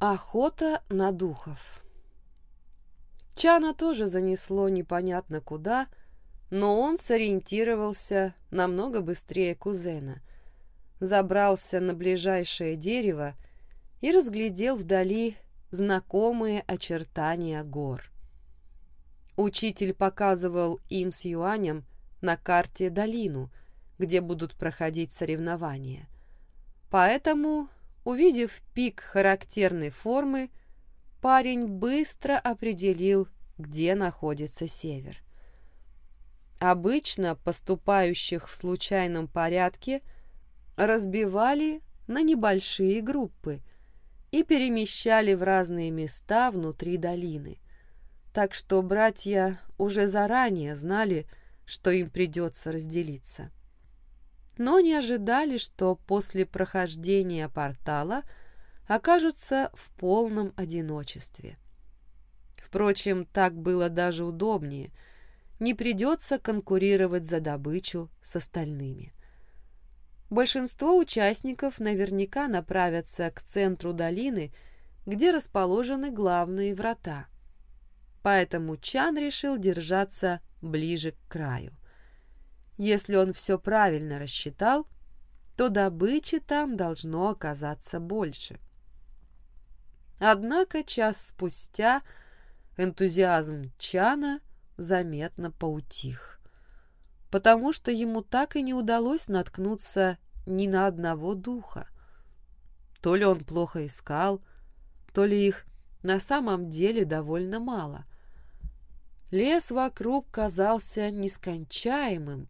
Охота на духов Чана тоже занесло непонятно куда, но он сориентировался намного быстрее кузена. Забрался на ближайшее дерево и разглядел вдали знакомые очертания гор. Учитель показывал им с Юанем на карте долину, где будут проходить соревнования. Поэтому, увидев пик характерной формы, парень быстро определил, где находится север. Обычно поступающих в случайном порядке разбивали на небольшие группы и перемещали в разные места внутри долины. Так что братья уже заранее знали, что им придется разделиться. Но не ожидали, что после прохождения портала окажутся в полном одиночестве. Впрочем, так было даже удобнее. Не придется конкурировать за добычу с остальными. Большинство участников наверняка направятся к центру долины, где расположены главные врата. Поэтому Чан решил держаться ближе к краю. Если он все правильно рассчитал, то добычи там должно оказаться больше. Однако час спустя энтузиазм Чана заметно поутих потому что ему так и не удалось наткнуться ни на одного духа. То ли он плохо искал, то ли их на самом деле довольно мало. Лес вокруг казался нескончаемым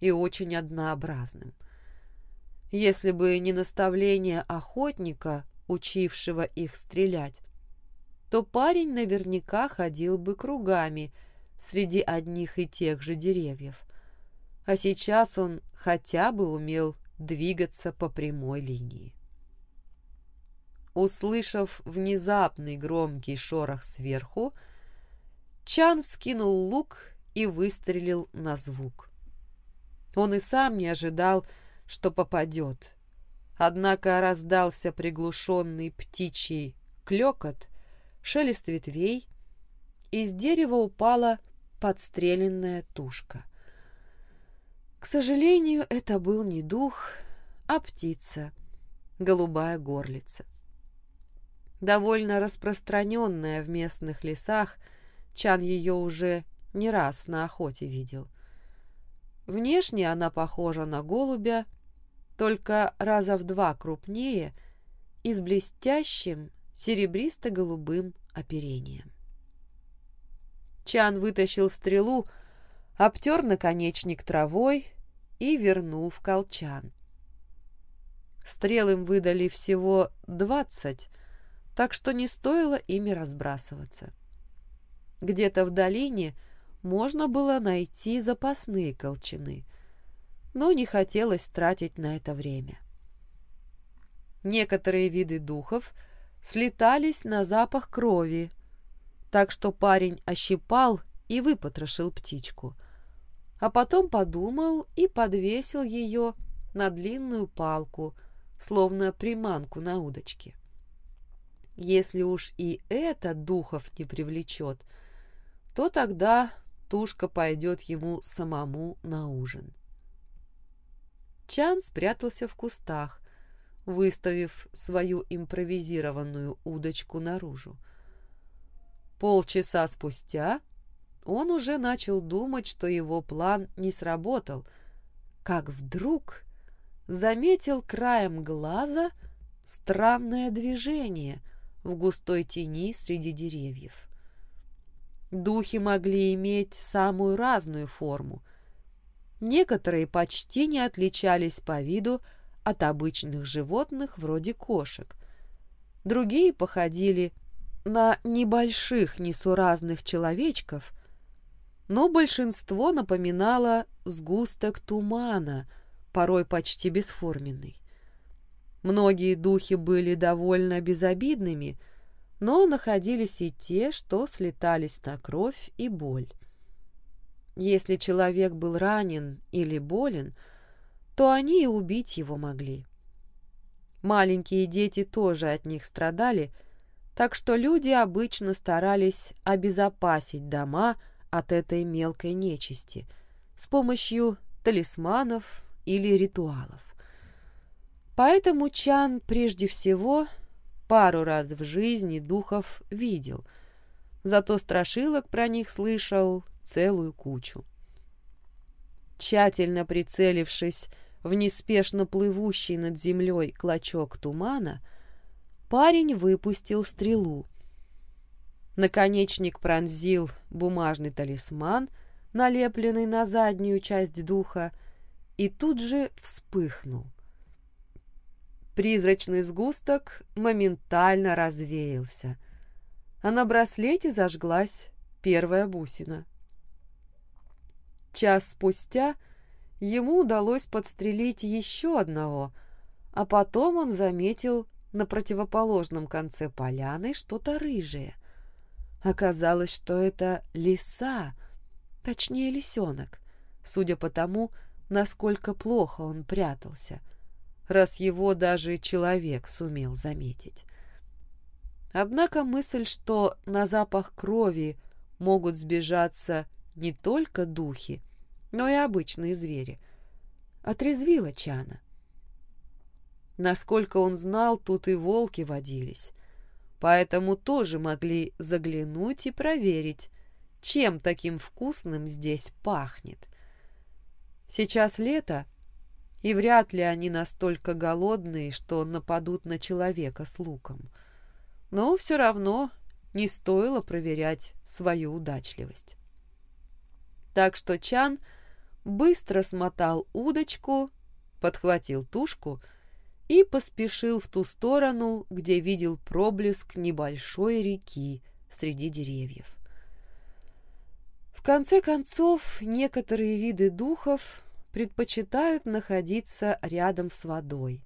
и очень однообразным. Если бы не наставление охотника, учившего их стрелять, то парень наверняка ходил бы кругами среди одних и тех же деревьев а сейчас он хотя бы умел двигаться по прямой линии. Услышав внезапный громкий шорох сверху, Чан вскинул лук и выстрелил на звук. Он и сам не ожидал, что попадет. Однако раздался приглушенный птичий клекот, шелест ветвей, и с дерева упала подстреленная тушка. К сожалению, это был не дух, а птица, голубая горлица. Довольно распространенная в местных лесах, Чан ее уже не раз на охоте видел. Внешне она похожа на голубя, только раза в два крупнее и с блестящим серебристо-голубым оперением. Чан вытащил стрелу, обтер наконечник травой и вернул в колчан. Стрел им выдали всего двадцать, так что не стоило ими разбрасываться. Где-то в долине можно было найти запасные колчаны, но не хотелось тратить на это время. Некоторые виды духов слетались на запах крови, так что парень ощипал и выпотрошил птичку — а потом подумал и подвесил ее на длинную палку, словно приманку на удочке. Если уж и это духов не привлечет, то тогда тушка пойдет ему самому на ужин. Чан спрятался в кустах, выставив свою импровизированную удочку наружу. Полчаса спустя он уже начал думать, что его план не сработал, как вдруг заметил краем глаза странное движение в густой тени среди деревьев. Духи могли иметь самую разную форму. Некоторые почти не отличались по виду от обычных животных вроде кошек. Другие походили на небольших несуразных человечков, но большинство напоминало сгусток тумана, порой почти бесформенный. Многие духи были довольно безобидными, но находились и те, что слетались на кровь и боль. Если человек был ранен или болен, то они и убить его могли. Маленькие дети тоже от них страдали, так что люди обычно старались обезопасить дома от этой мелкой нечисти с помощью талисманов или ритуалов. Поэтому Чан прежде всего пару раз в жизни духов видел, зато страшилок про них слышал целую кучу. Тщательно прицелившись в неспешно плывущий над землей клочок тумана, парень выпустил стрелу. Наконечник пронзил бумажный талисман, налепленный на заднюю часть духа, и тут же вспыхнул. Призрачный сгусток моментально развеялся, а на браслете зажглась первая бусина. Час спустя ему удалось подстрелить еще одного, а потом он заметил на противоположном конце поляны что-то рыжее. Оказалось, что это лиса, точнее лисенок, судя по тому, насколько плохо он прятался — раз его даже человек сумел заметить. Однако мысль, что на запах крови могут сбежаться не только духи, но и обычные звери, отрезвила Чана. Насколько он знал, тут и волки водились, поэтому тоже могли заглянуть и проверить, чем таким вкусным здесь пахнет. Сейчас лето — и вряд ли они настолько голодные, что нападут на человека с луком. Но все равно не стоило проверять свою удачливость. Так что Чан быстро смотал удочку, подхватил тушку и поспешил в ту сторону, где видел проблеск небольшой реки среди деревьев. В конце концов, некоторые виды духов предпочитают находиться рядом с водой,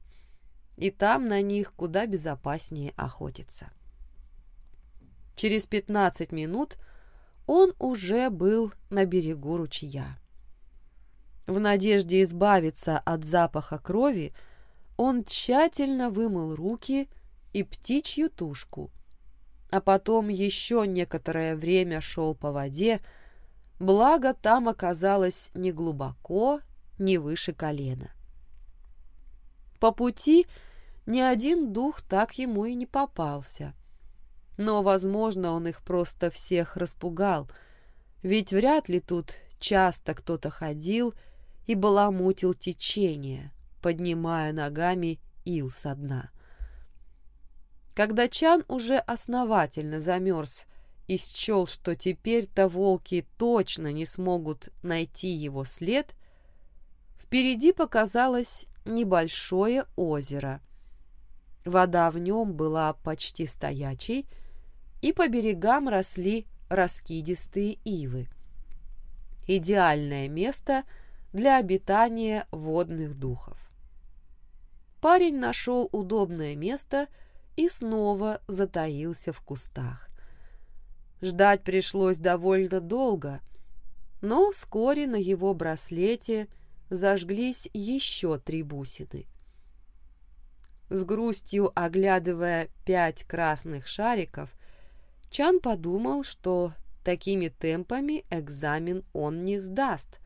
и там на них куда безопаснее охотиться. Через 15 минут он уже был на берегу ручья. В надежде избавиться от запаха крови, он тщательно вымыл руки и птичью тушку, а потом еще некоторое время шел по воде, благо там оказалось неглубоко не выше колена. По пути ни один дух так ему и не попался. Но, возможно, он их просто всех распугал, ведь вряд ли тут часто кто-то ходил и баламутил течение, поднимая ногами ил со дна. Когда Чан уже основательно замерз и счел, что теперь-то волки точно не смогут найти его след, Впереди показалось небольшое озеро. Вода в нем была почти стоячей, и по берегам росли раскидистые ивы. Идеальное место для обитания водных духов. Парень нашел удобное место и снова затаился в кустах. Ждать пришлось довольно долго, но вскоре на его браслете – зажглись еще три бусины. С грустью оглядывая пять красных шариков, Чан подумал, что такими темпами экзамен он не сдаст.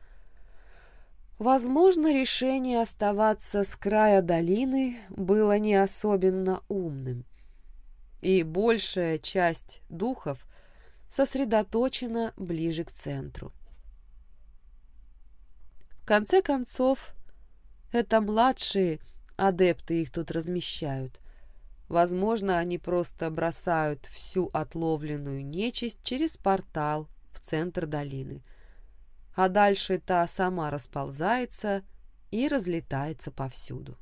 Возможно, решение оставаться с края долины было не особенно умным, и большая часть духов сосредоточена ближе к центру конце концов, это младшие адепты их тут размещают. Возможно, они просто бросают всю отловленную нечисть через портал в центр долины. А дальше та сама расползается и разлетается повсюду.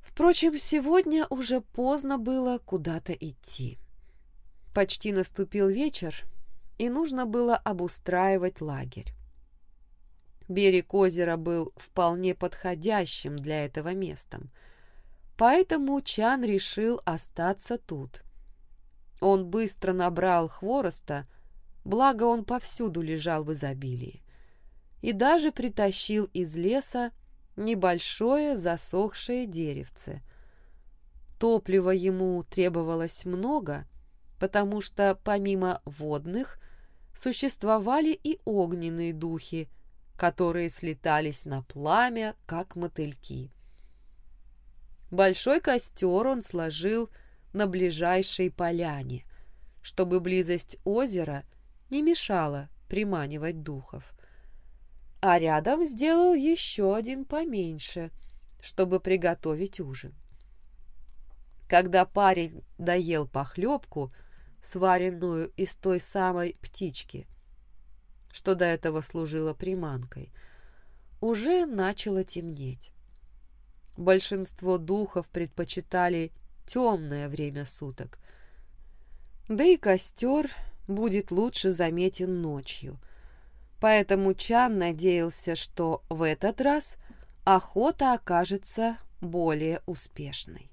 Впрочем, сегодня уже поздно было куда-то идти. Почти наступил вечер, и нужно было обустраивать лагерь. Берег озера был вполне подходящим для этого местом, поэтому Чан решил остаться тут. Он быстро набрал хвороста, благо он повсюду лежал в изобилии, и даже притащил из леса небольшое засохшее деревце. топлива ему требовалось много, потому что помимо водных существовали и огненные духи, которые слетались на пламя, как мотыльки. Большой костер он сложил на ближайшей поляне, чтобы близость озера не мешала приманивать духов. А рядом сделал еще один поменьше, чтобы приготовить ужин. Когда парень доел похлебку, сваренную из той самой птички, что до этого служила приманкой, уже начало темнеть. Большинство духов предпочитали темное время суток. Да и костер будет лучше заметен ночью. Поэтому Чан надеялся, что в этот раз охота окажется более успешной.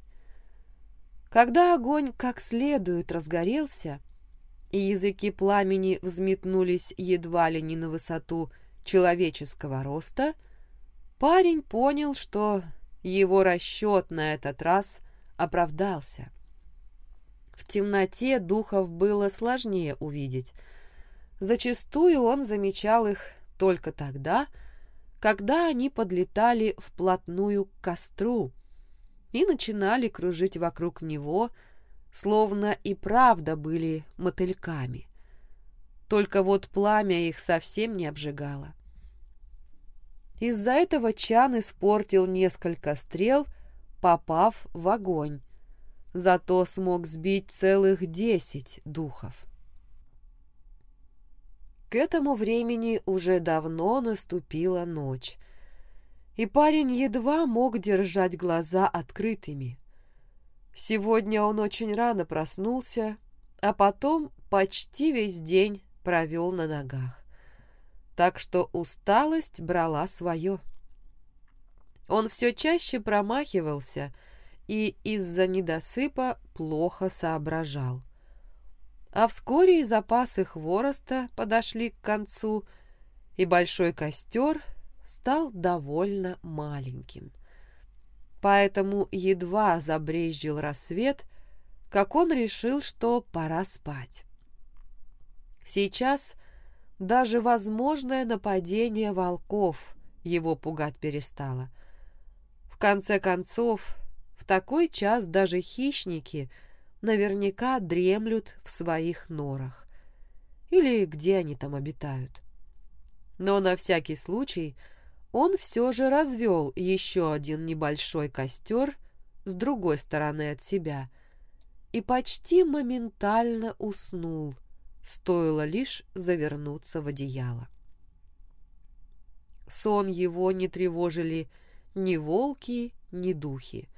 Когда огонь как следует разгорелся, и языки пламени взметнулись едва ли не на высоту человеческого роста, парень понял, что его расчет на этот раз оправдался. В темноте духов было сложнее увидеть. Зачастую он замечал их только тогда, когда они подлетали вплотную к костру и начинали кружить вокруг него, словно и правда были мотыльками. Только вот пламя их совсем не обжигало. Из-за этого Чан испортил несколько стрел, попав в огонь. Зато смог сбить целых десять духов. К этому времени уже давно наступила ночь, и парень едва мог держать глаза открытыми. Сегодня он очень рано проснулся, а потом почти весь день провел на ногах так что усталость брала свое. Он все чаще промахивался и из-за недосыпа плохо соображал. А вскоре и запасы хвороста подошли к концу, и большой костер стал довольно маленьким. Поэтому едва забрезжил рассвет, как он решил, что пора спать. Сейчас даже возможное нападение волков его пугать перестало. В конце концов, в такой час даже хищники наверняка дремлют в своих норах. Или где они там обитают. Но на всякий случай он все же развел еще один небольшой костер с другой стороны от себя и почти моментально уснул – стоило лишь завернуться в одеяло. Сон его не тревожили ни волки, ни духи.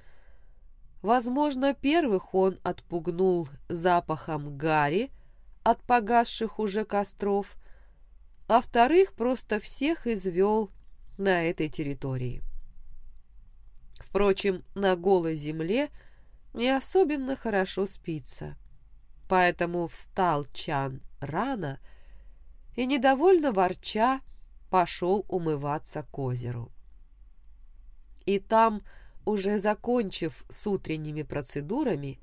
Возможно, первых он отпугнул запахом гари от погасших уже костров, а вторых просто всех извел на этой территории. Впрочем, на голой земле не особенно хорошо спится – Поэтому встал Чан рано и, недовольно ворча, пошел умываться к озеру. И там, уже закончив с утренними процедурами,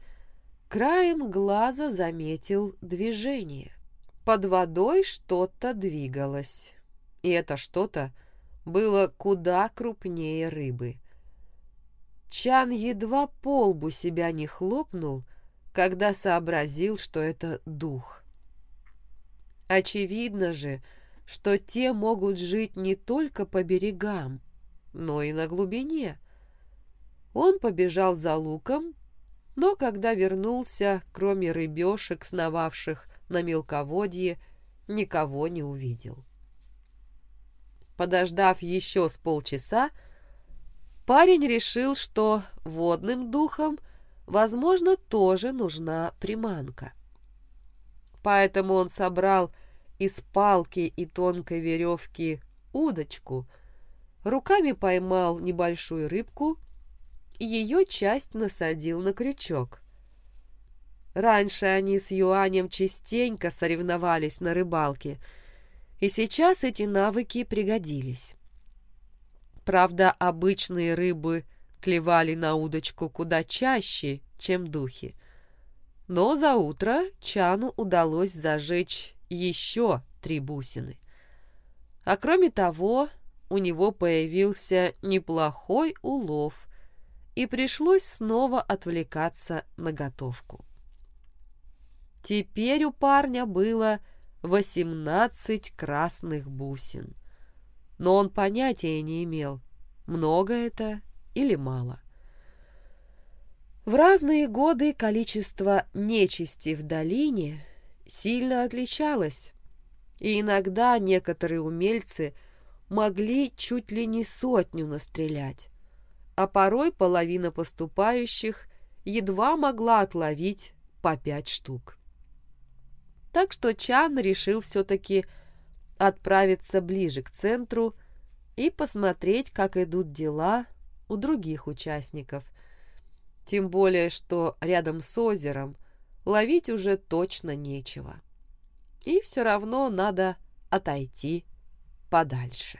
краем глаза заметил движение. Под водой что-то двигалось, и это что-то было куда крупнее рыбы. Чан едва полбу себя не хлопнул, когда сообразил, что это дух. Очевидно же, что те могут жить не только по берегам, но и на глубине. Он побежал за луком, но когда вернулся, кроме рыбешек, сновавших на мелководье, никого не увидел. Подождав еще с полчаса, парень решил, что водным духом возможно, тоже нужна приманка. Поэтому он собрал из палки и тонкой веревки удочку, руками поймал небольшую рыбку и ее часть насадил на крючок. Раньше они с Юанем частенько соревновались на рыбалке, и сейчас эти навыки пригодились. Правда, обычные рыбы клевали на удочку куда чаще, чем духи. Но за утро Чану удалось зажечь еще три бусины. А кроме того, у него появился неплохой улов, и пришлось снова отвлекаться на готовку. Теперь у парня было восемнадцать красных бусин, но он понятия не имел, много это или мало. В разные годы количество нечисти в долине сильно отличалось, и иногда некоторые умельцы могли чуть ли не сотню настрелять, а порой половина поступающих едва могла отловить по пять штук. Так что Чан решил все-таки отправиться ближе к центру и посмотреть, как идут дела у других участников. Тем более, что рядом с озером ловить уже точно нечего. И все равно надо отойти подальше.